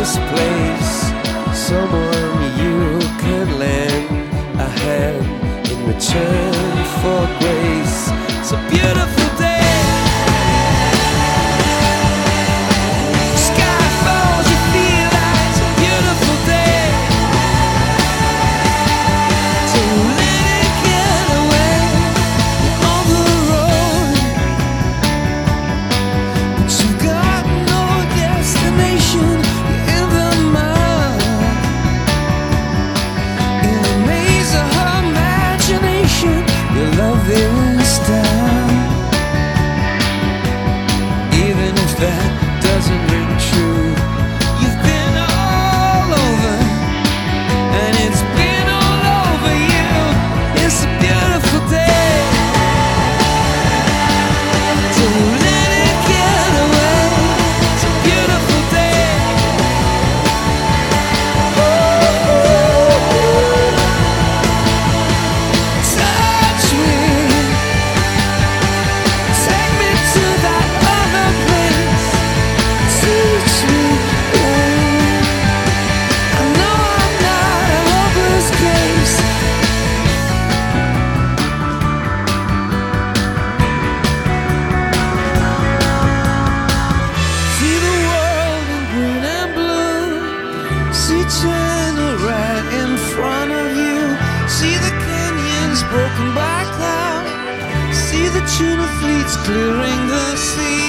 this place someone you could lend a hand in return for grace. broken by cloud. See the tuna fleets clearing the sea.